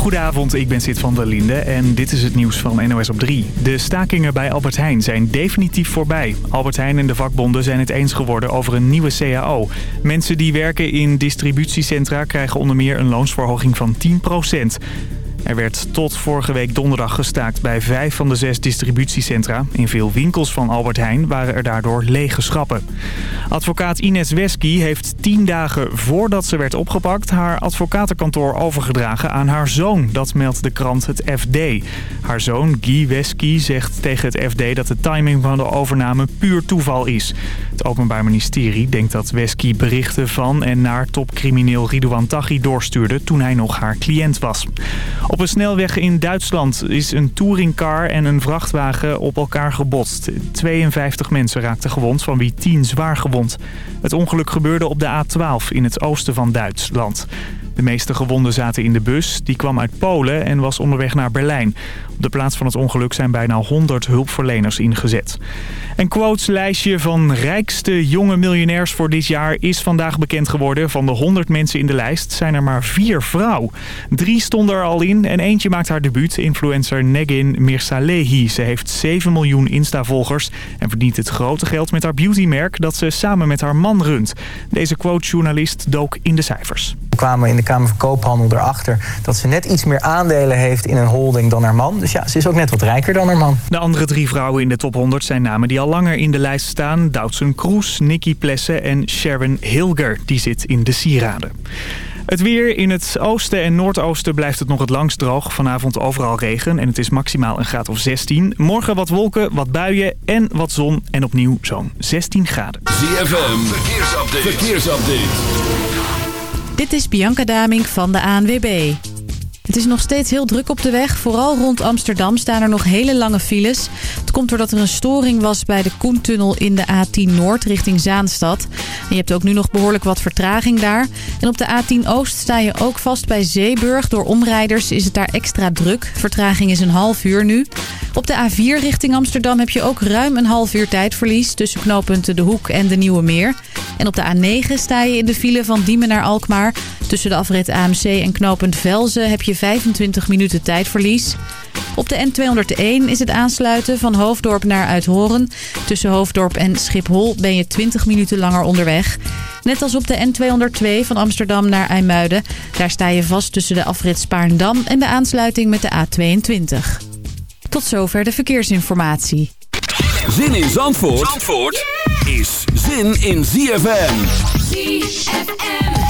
Goedenavond, ik ben Sid van der Linde en dit is het nieuws van NOS op 3. De stakingen bij Albert Heijn zijn definitief voorbij. Albert Heijn en de vakbonden zijn het eens geworden over een nieuwe CAO. Mensen die werken in distributiecentra krijgen onder meer een loonsverhoging van 10 er werd tot vorige week donderdag gestaakt bij vijf van de zes distributiecentra. In veel winkels van Albert Heijn waren er daardoor lege schappen. Advocaat Ines Wesky heeft tien dagen voordat ze werd opgepakt... haar advocatenkantoor overgedragen aan haar zoon. Dat meldt de krant het FD. Haar zoon Guy Wesky zegt tegen het FD dat de timing van de overname puur toeval is. Het Openbaar Ministerie denkt dat Wesky berichten van en naar topcrimineel Ridouan Taghi doorstuurde... toen hij nog haar cliënt was. Op een snelweg in Duitsland is een touringcar en een vrachtwagen op elkaar gebotst. 52 mensen raakten gewond, van wie 10 zwaar gewond. Het ongeluk gebeurde op de A12 in het oosten van Duitsland. De meeste gewonden zaten in de bus. Die kwam uit Polen en was onderweg naar Berlijn. Op de plaats van het ongeluk zijn bijna 100 hulpverleners ingezet. Een quoteslijstje van rijkste jonge miljonairs voor dit jaar is vandaag bekend geworden. Van de 100 mensen in de lijst zijn er maar vier vrouw. Drie stonden er al in en eentje maakt haar debuut. Influencer Negin Mirsalehi. Ze heeft 7 miljoen Insta-volgers en verdient het grote geld met haar beautymerk dat ze samen met haar man runt. Deze quotejournalist dook in de cijfers. We kwamen in de Kamer van Koophandel erachter dat ze net iets meer aandelen heeft in een holding dan haar man. Dus ja, ze is ook net wat rijker dan haar man. De andere drie vrouwen in de top 100 zijn namen die al langer in de lijst staan. Doutzen Kroes, Nikki Plessen en Sharon Hilger. Die zit in de sieraden. Het weer in het oosten en noordoosten blijft het nog het langst droog. Vanavond overal regen en het is maximaal een graad of 16. Morgen wat wolken, wat buien en wat zon en opnieuw zo'n 16 graden. ZFM, verkeersupdate. verkeersupdate. Dit is Bianca Daming van de ANWB. Het is nog steeds heel druk op de weg. Vooral rond Amsterdam staan er nog hele lange files. Het komt doordat er een storing was bij de Koentunnel in de A10 Noord richting Zaanstad. Je hebt ook nu nog behoorlijk wat vertraging daar. En op de A10 Oost sta je ook vast bij Zeeburg. Door omrijders is het daar extra druk. Vertraging is een half uur nu. Op de A4 richting Amsterdam heb je ook ruim een half uur tijdverlies... tussen knooppunten De Hoek en de Nieuwe Meer. En op de A9 sta je in de file van Diemen naar Alkmaar. Tussen de afrit AMC en knooppunt Velzen heb je 25 minuten tijdverlies. Op de N201 is het aansluiten van Hoofddorp naar Uithoren. Tussen Hoofddorp en Schiphol ben je 20 minuten langer onderweg. Net als op de N202 van Amsterdam naar IJmuiden. Daar sta je vast tussen de afrit Spaarndam en de aansluiting met de A22. Tot zover de verkeersinformatie. Zin in Zandvoort, Zandvoort is zin in ZFM. ZFM.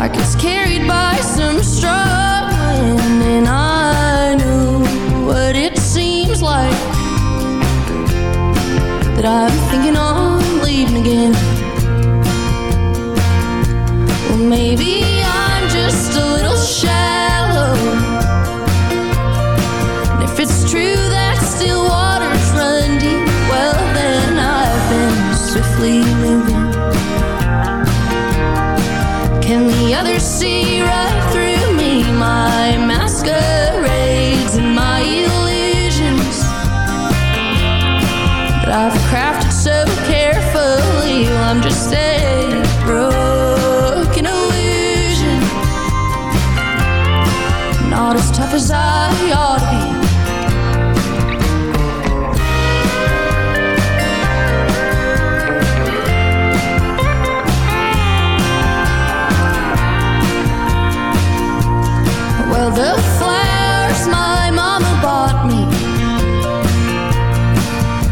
dark. It's carried by some struggle, and I know what it seems like that I'm thinking of.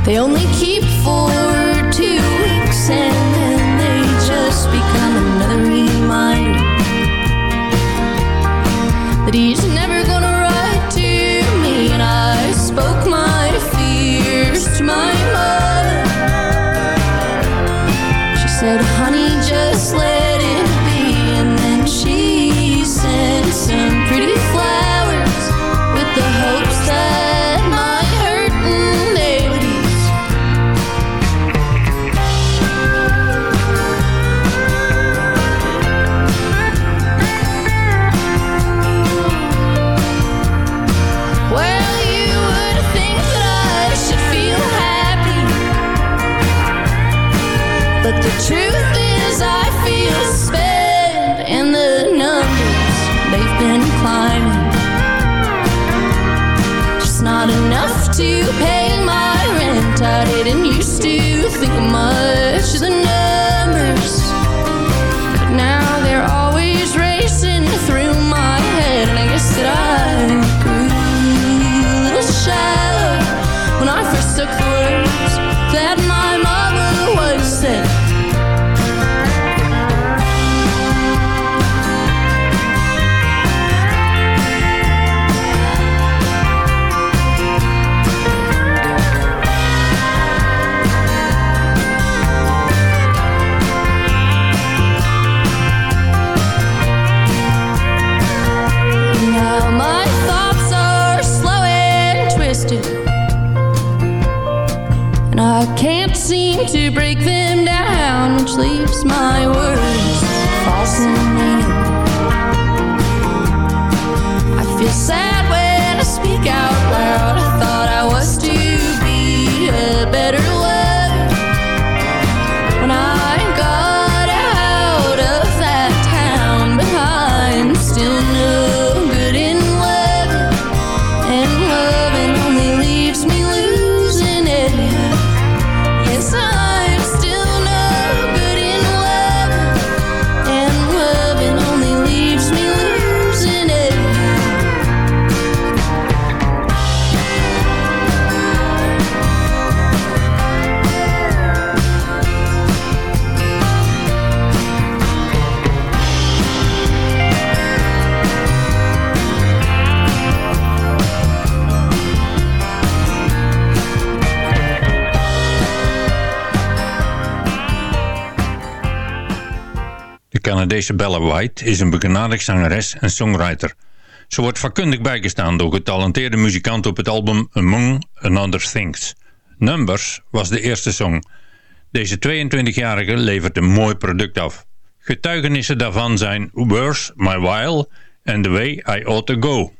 They only keep for to paying my rent. I didn't used to think much. sleeps, my words falsely. I feel sad. Canadese Bella White is een begenadigd zangeres en songwriter. Ze wordt vakkundig bijgestaan door getalenteerde muzikanten op het album Among Another Things. Numbers was de eerste song. Deze 22-jarige levert een mooi product af. Getuigenissen daarvan zijn Where's My While en The Way I Ought To Go.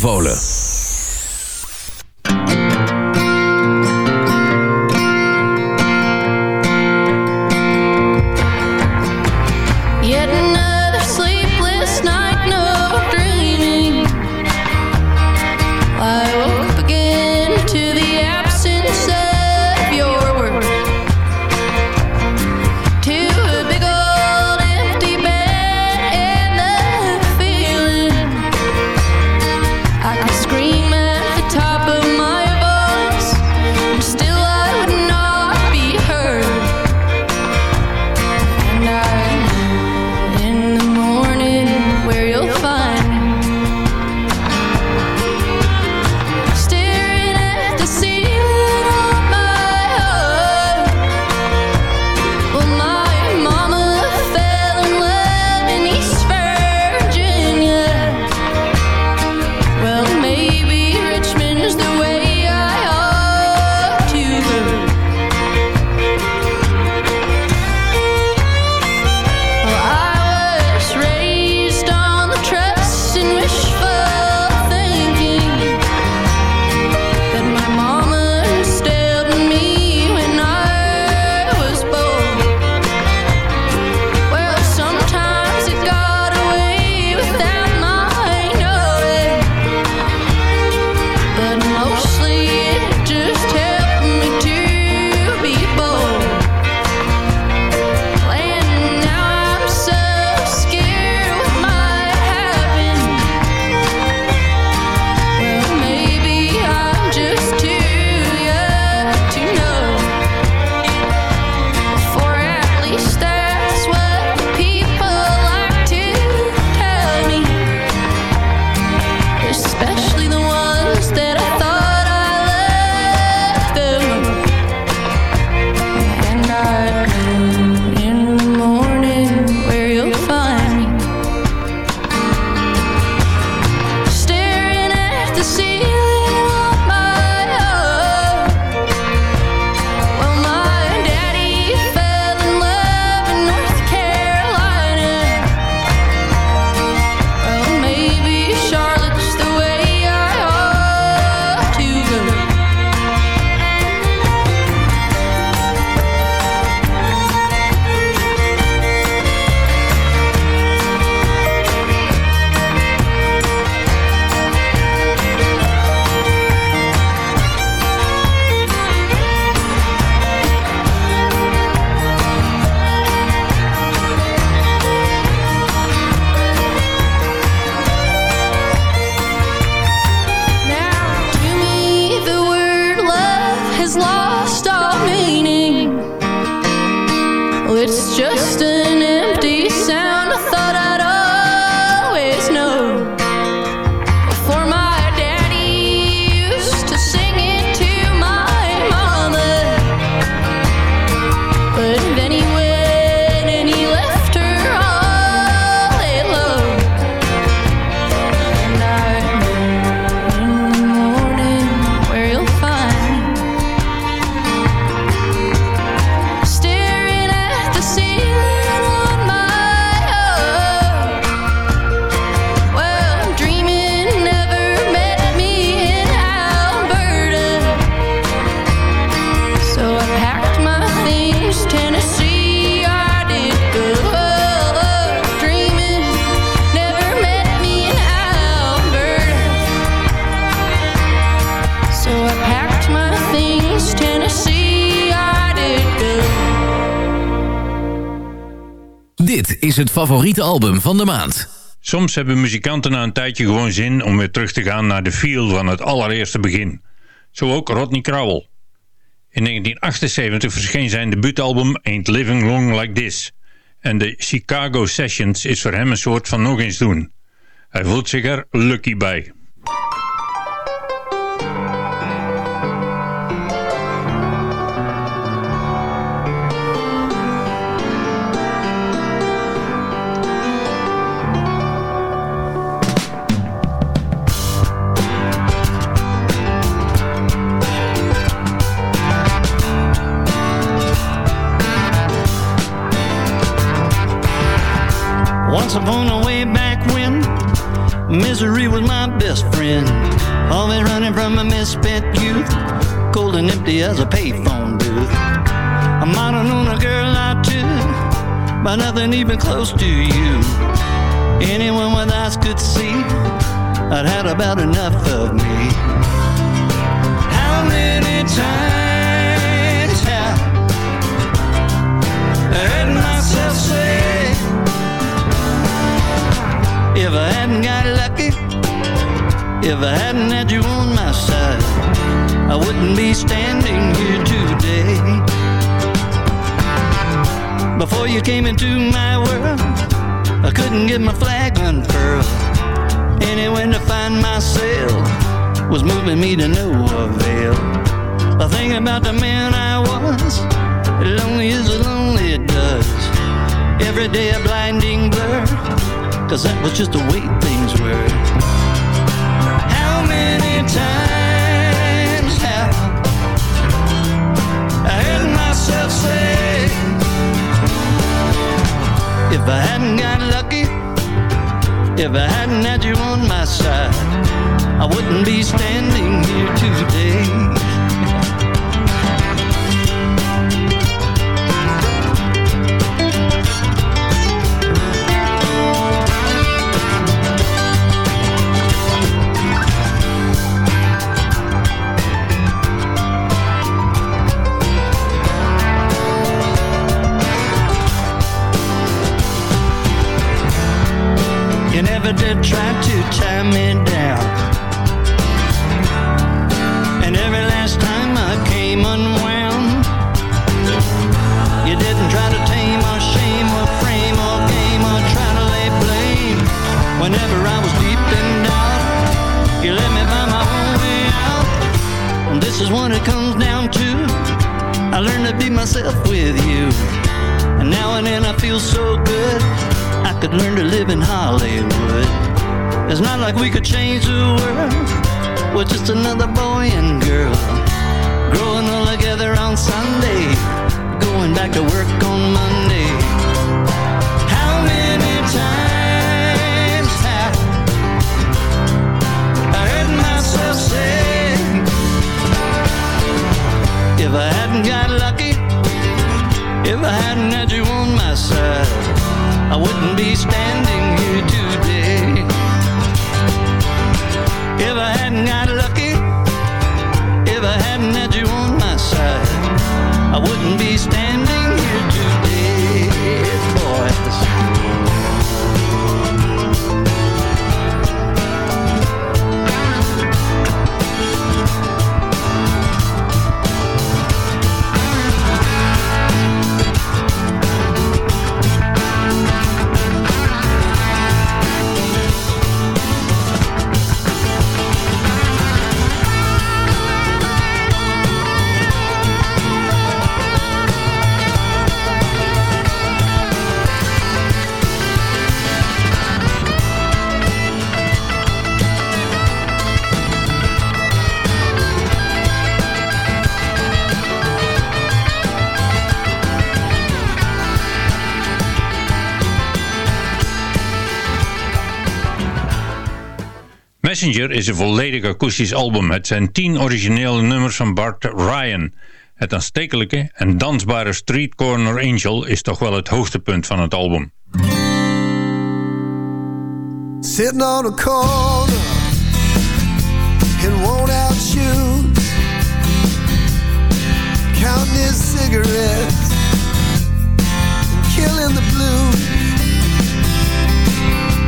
Aanbevolen. Is het favoriete album van de maand. Soms hebben muzikanten na een tijdje gewoon zin om weer terug te gaan naar de feel van het allereerste begin. Zo ook Rodney Crowell. In 1978 verscheen zijn debuutalbum Ain't Living Long Like This. En de Chicago Sessions is voor hem een soort van nog eens doen. Hij voelt zich er lucky bij. Once upon a way back when misery was my best friend. Always running from a misspent youth, cold and empty as a payphone booth. I might have known a girl or two, but nothing even close to you. Anyone with eyes could see I'd had about enough of me. How many times If I hadn't got lucky, if I hadn't had you on my side, I wouldn't be standing here today. Before you came into my world, I couldn't get my flag unfurled. Anywhere to find myself was moving me to no avail. I thing about the man I was, lonely as lonely it does. Every day a blinding Cause that was just the way things were. How many times have I heard myself say If I hadn't got lucky If I hadn't had you on my side I wouldn't be standing here today I wouldn't be standing Passenger is een volledig akoestisch album. Het zijn tien originele nummers van Bart Ryan. Het aanstekelijke en dansbare Street Corner Angel is toch wel het hoogtepunt van het album. Sitting on a corner in worn out shoes Counting his cigarettes and killing the blues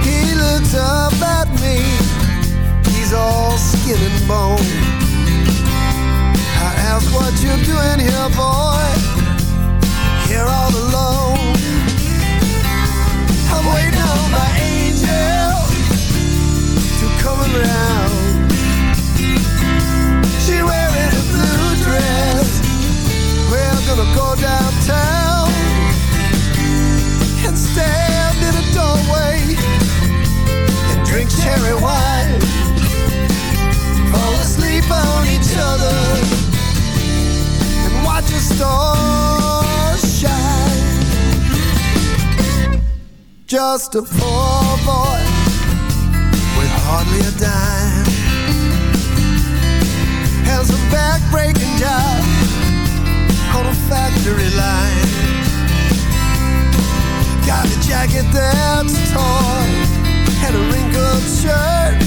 He looks up at me skin and bone. I ask what you're doing here, boy. Here all alone. I'm waiting on my angel to come around. She wearing a blue dress. We're gonna go downtown Just a poor boy with hardly a dime. Has a back-breaking job on a factory line. Got a jacket that's torn and a wrinkled shirt.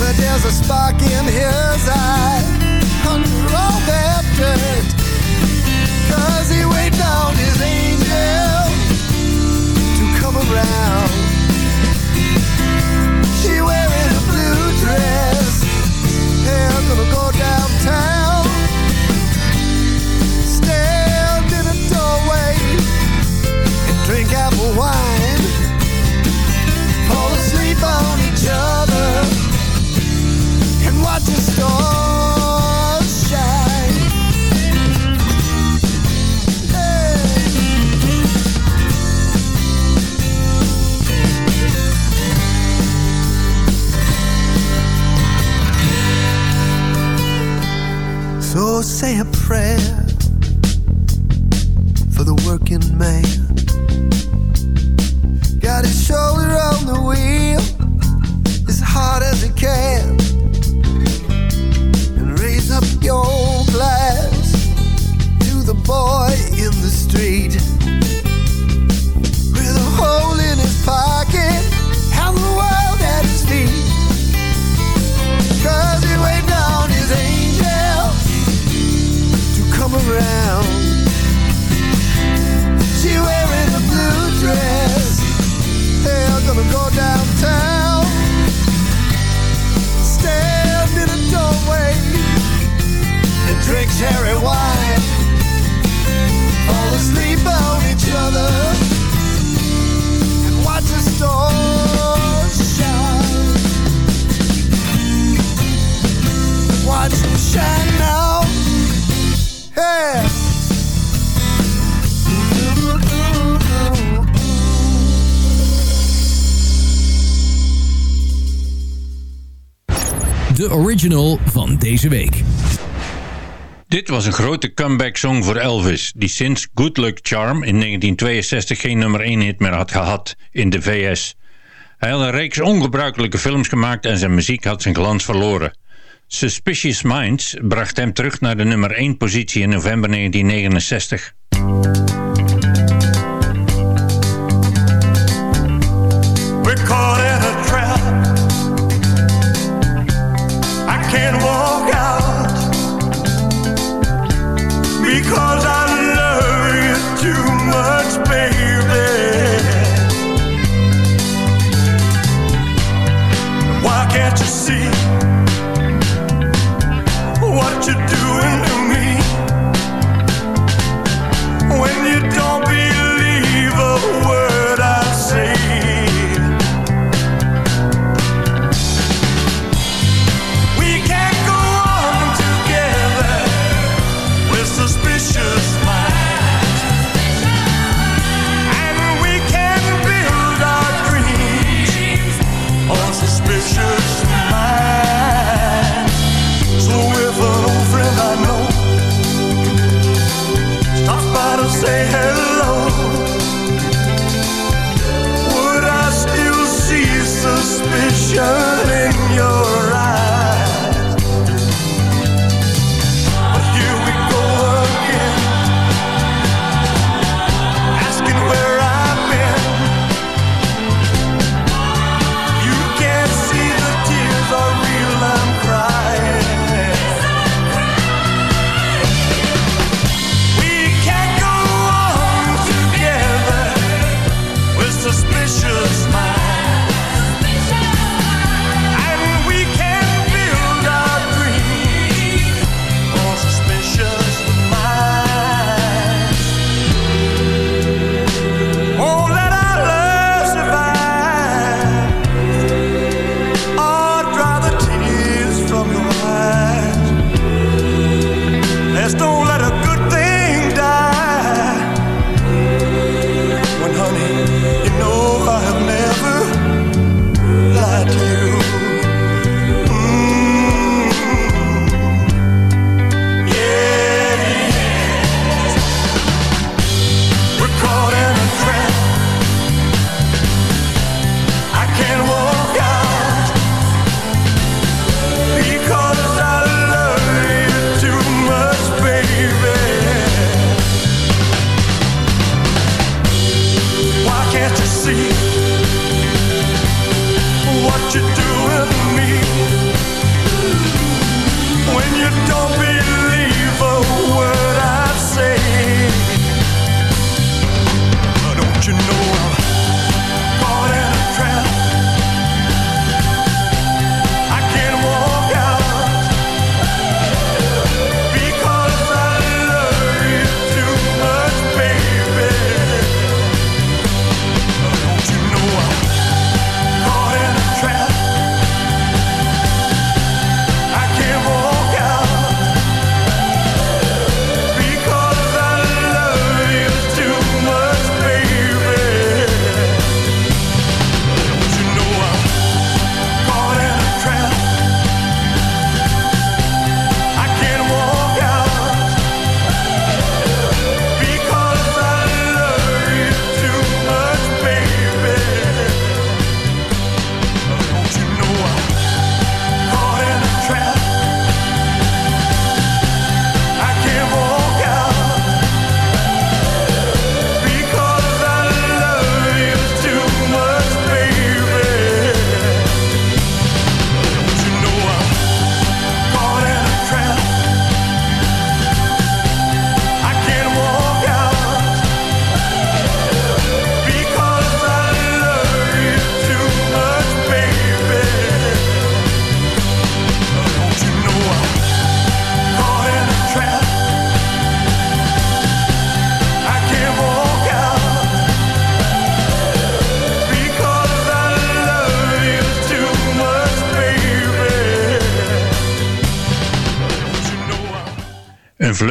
But there's a spark in his eye under all that dirt. Cause he waited on his angel around. She wearing a blue dress. They're gonna go downtown. Stand in a doorway and drink apple wine. Fall asleep on each other and watch the stars say a prayer for the working man. Cherry wine. Fall asleep on each other and watch the stars shine. Watch them shine now. Hey. De original van deze week. Dit was een grote comeback song voor Elvis, die sinds Good Luck Charm in 1962 geen nummer 1 hit meer had gehad in de VS. Hij had een reeks ongebruikelijke films gemaakt en zijn muziek had zijn glans verloren. Suspicious Minds bracht hem terug naar de nummer 1 positie in november 1969.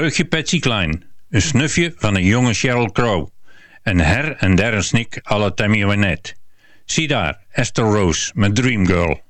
vleugje Patsy Klein, een snufje van een jonge Sheryl Crow en her en der een snik à la Tammy Wynette. Zie daar, Esther Rose met Dreamgirl.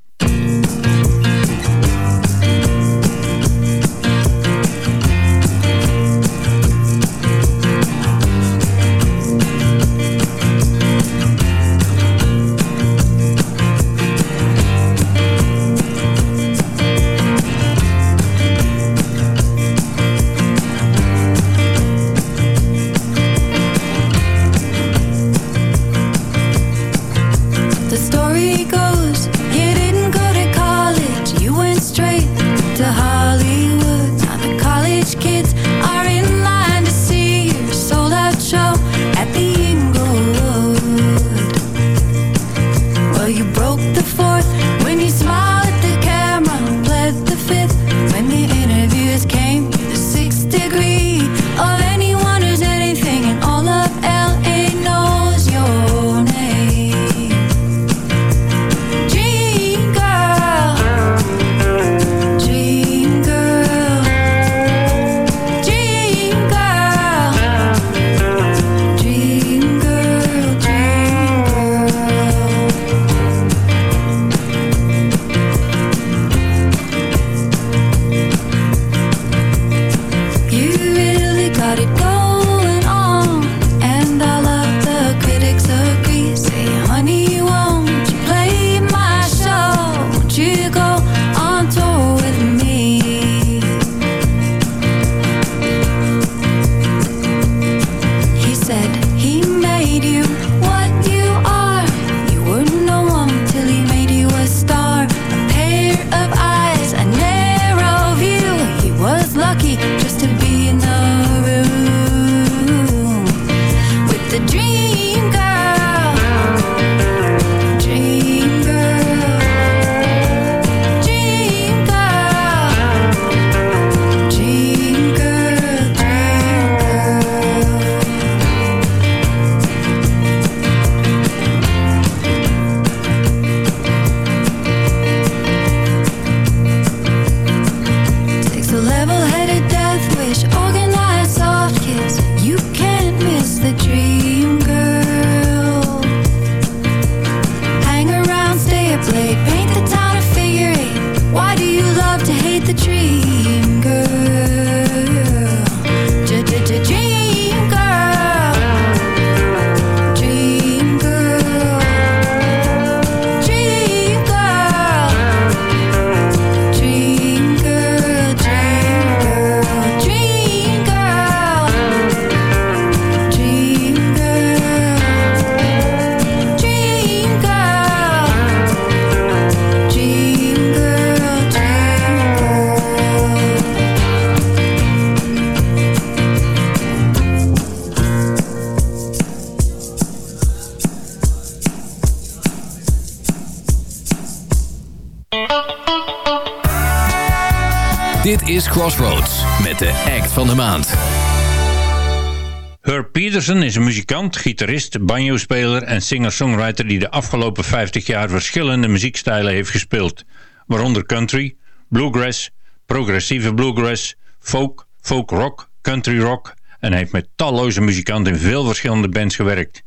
Peterson is een muzikant, gitarist, banjo-speler en singer-songwriter die de afgelopen 50 jaar verschillende muziekstijlen heeft gespeeld, waaronder country, bluegrass, progressieve bluegrass, folk, folk rock, country rock en heeft met talloze muzikanten in veel verschillende bands gewerkt.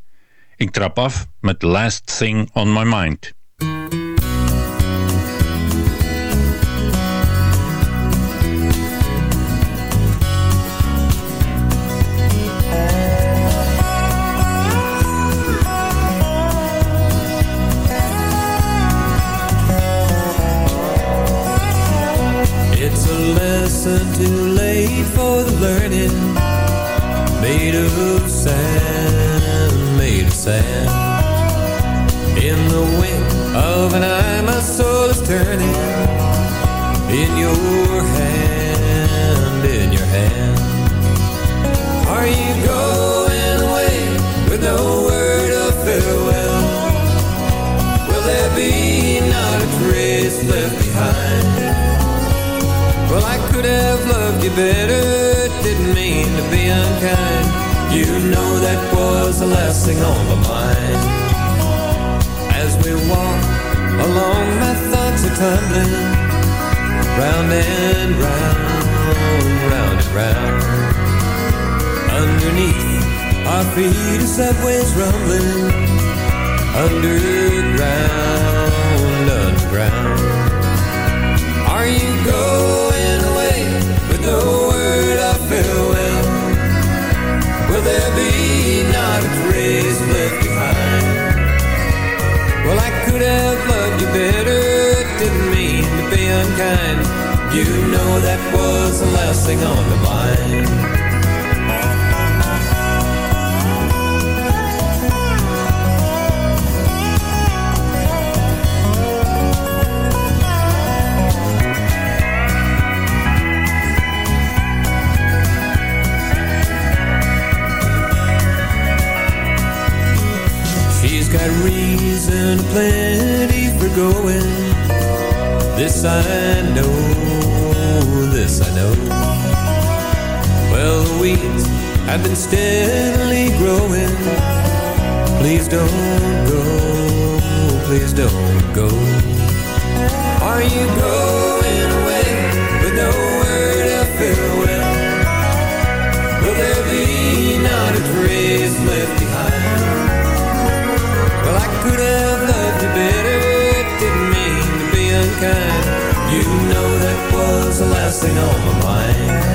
Ik trap af met Last Thing on My Mind. Have been steadily growing. Please don't go, please don't go. Are you going away with no word of farewell? Will there be not a trace left behind? Well, I could have loved you better, didn't mean to be unkind. You know that was the last thing on my mind.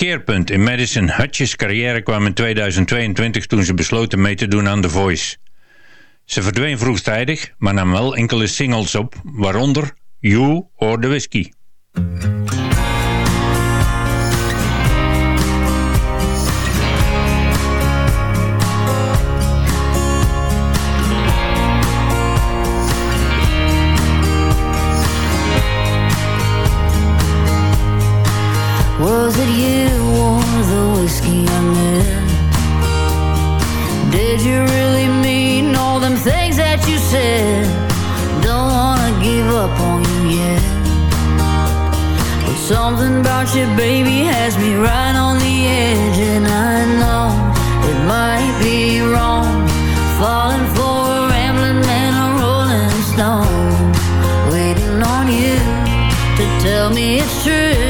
keerpunt in Madison Hutch's carrière kwam in 2022 toen ze besloten mee te doen aan The Voice. Ze verdween vroegtijdig, maar nam wel enkele singles op, waaronder You or the Whiskey. Did you really mean all them things that you said? Don't wanna give up on you yet. But something about you, baby, has me right on the edge, and I know it might be wrong. Falling for a rambling man, a rolling stone, waiting on you to tell me it's true.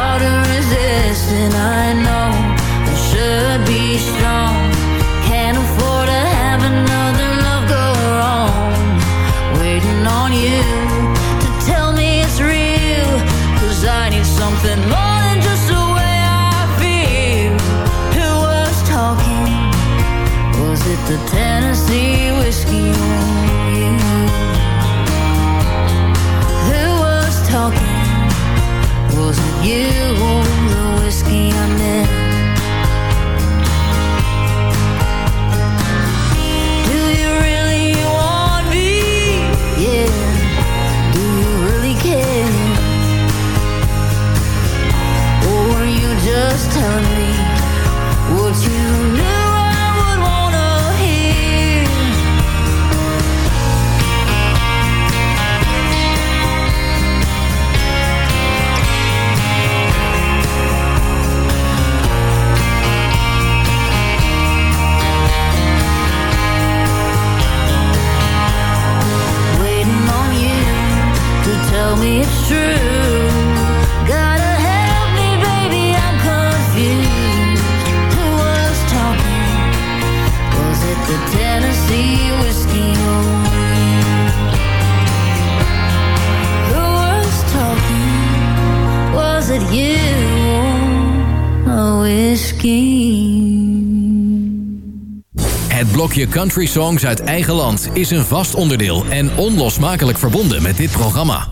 country songs uit eigen land is een vast onderdeel en onlosmakelijk verbonden met dit programma.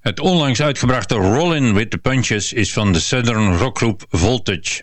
Het onlangs uitgebrachte Rollin' with the Punches is van de Southern rockgroep Voltage.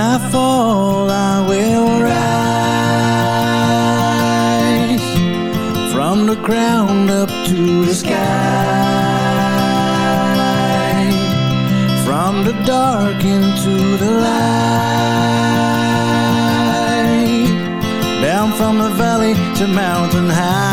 I fall, I will rise from the ground up to the sky, from the dark into the light, down from the valley to mountain high.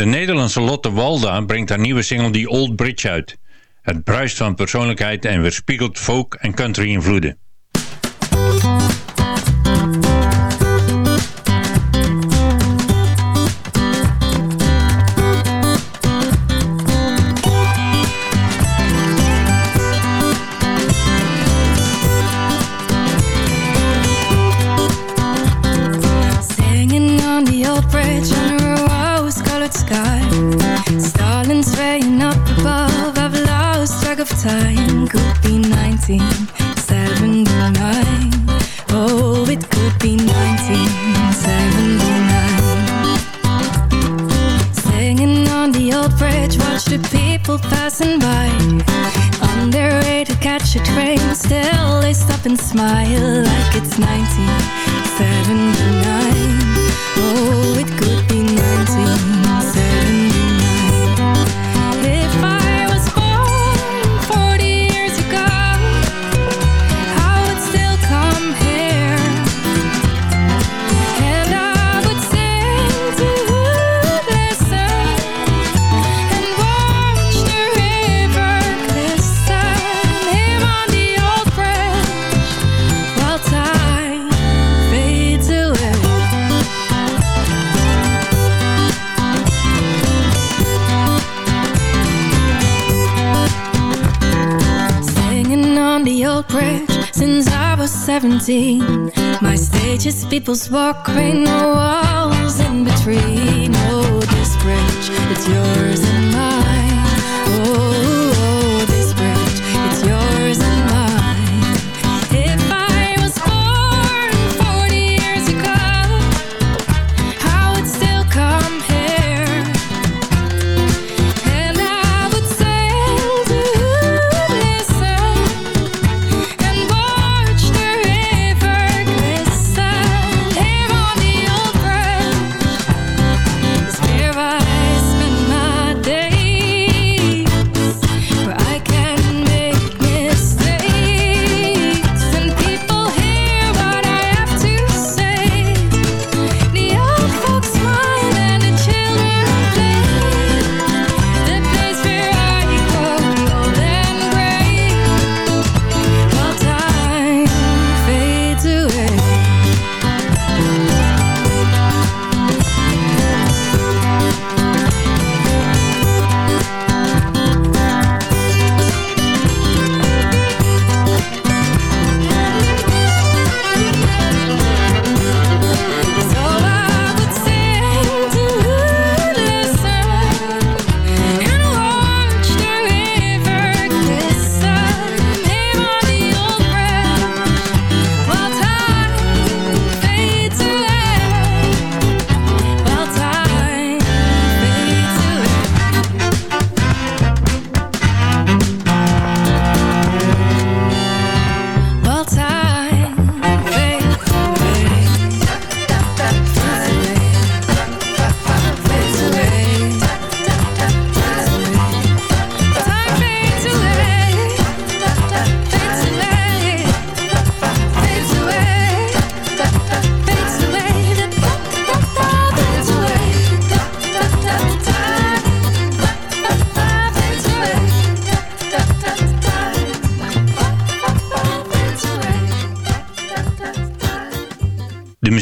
De Nederlandse Lotte Walda brengt haar nieuwe single The Old Bridge uit. Het bruist van persoonlijkheid en weerspiegelt folk- en country-invloeden. time. Could be 19 People's walk right now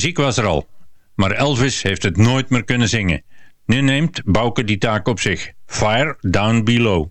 muziek was er al. Maar Elvis heeft het nooit meer kunnen zingen. Nu neemt Bouke die taak op zich. Fire Down Below.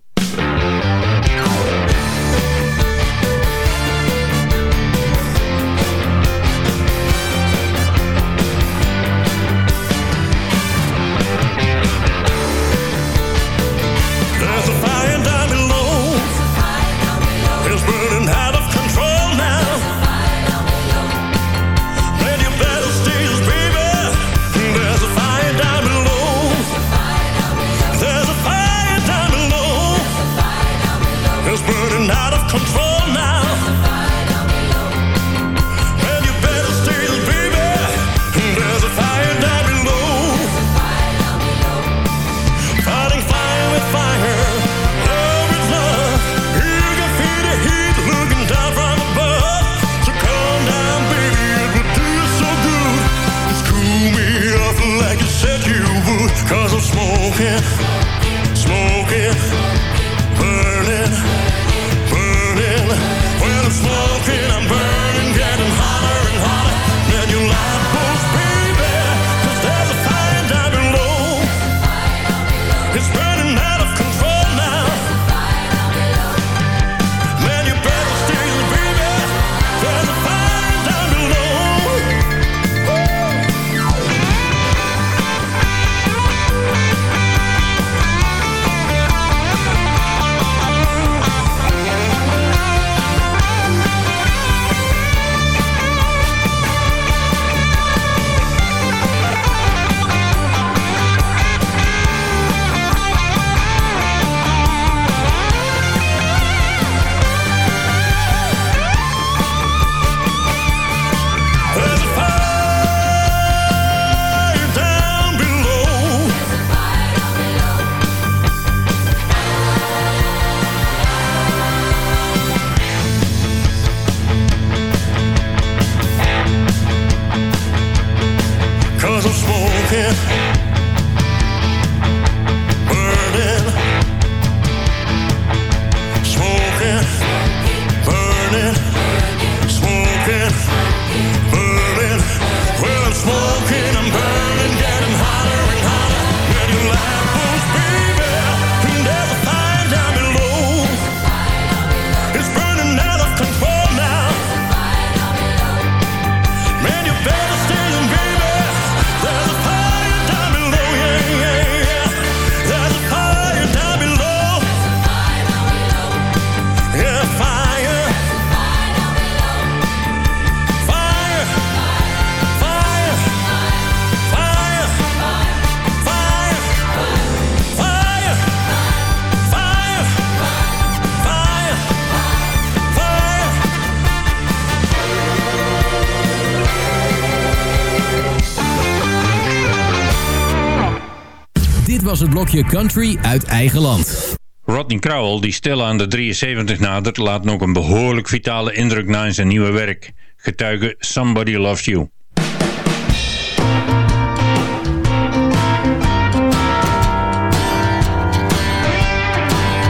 Blokje Country uit eigen land. Rodney Crowell, die stil aan de 73 nadert, laat nog een behoorlijk vitale indruk na in zijn nieuwe werk. Getuige Somebody Loves You.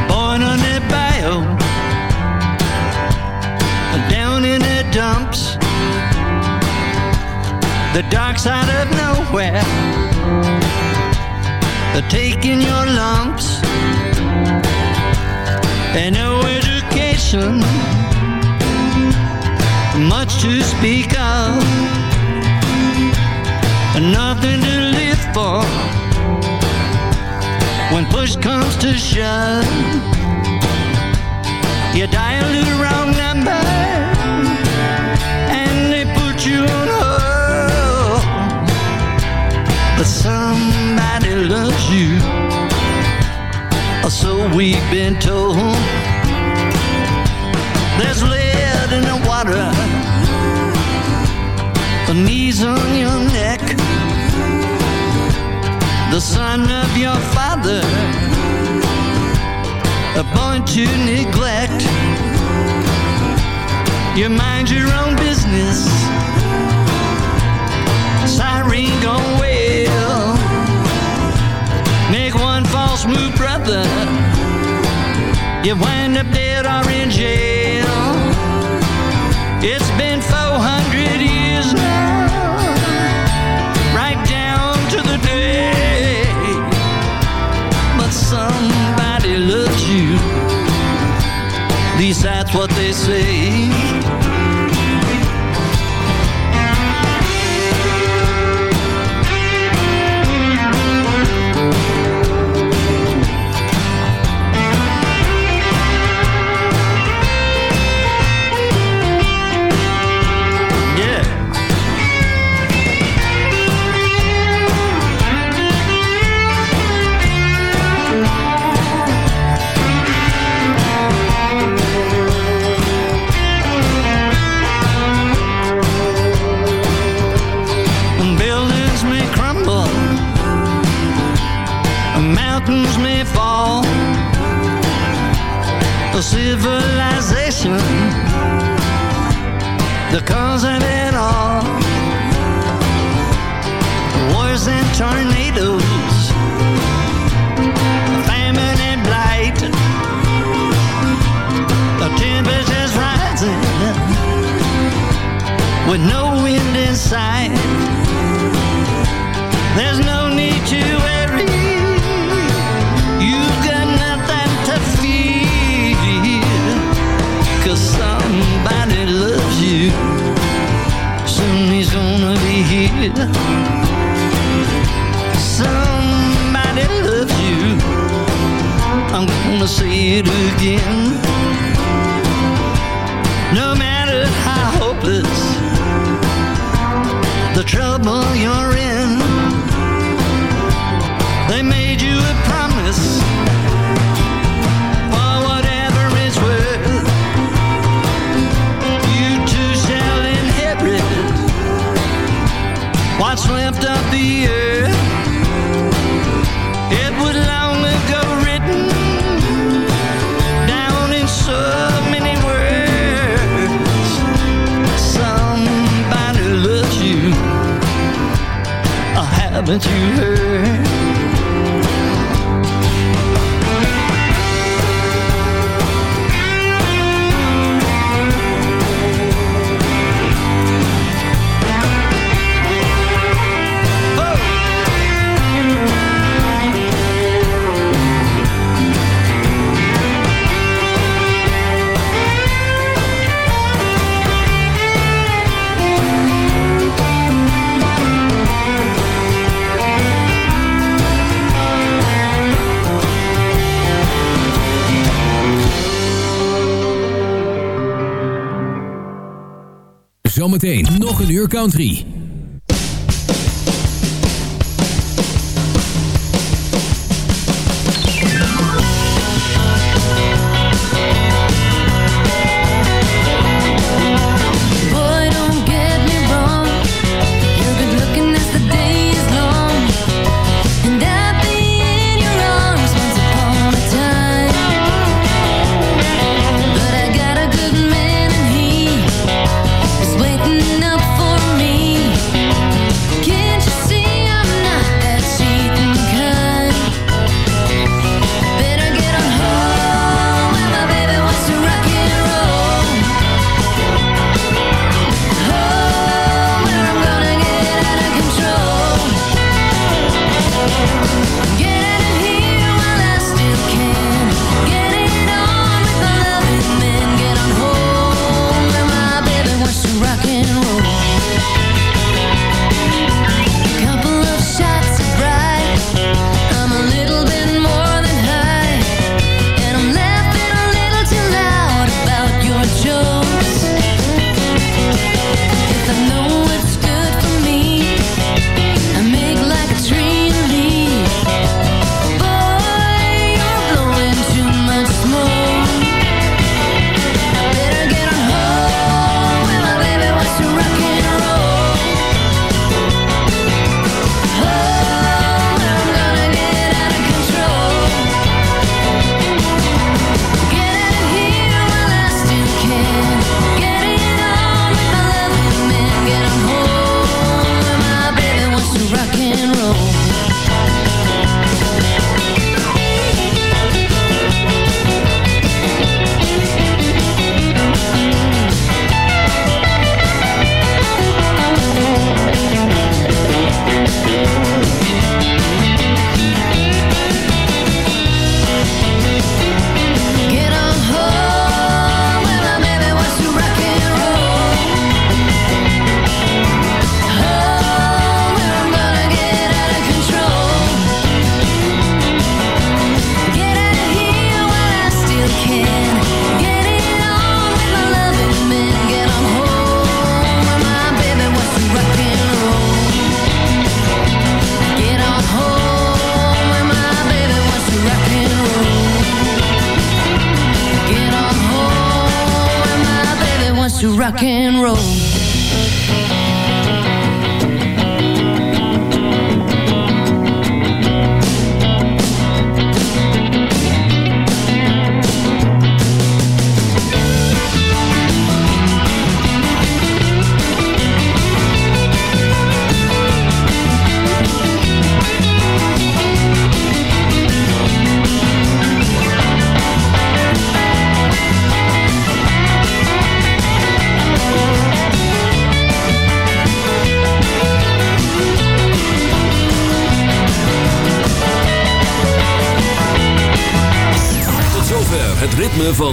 Born on the bayou, down in the dumps, the dark side of nowhere. They're taking your lumps, and no education, much to speak of, nothing to live for. When push comes to shove. You dial we've been told. There's lead in the water, the knees on your neck the son of your father, a born to neglect. You mind your own business, you wind up dead or in jail. It's been 400 years now right down to the day. But somebody loves you. At least that's what they say. Zometeen nog een uur country.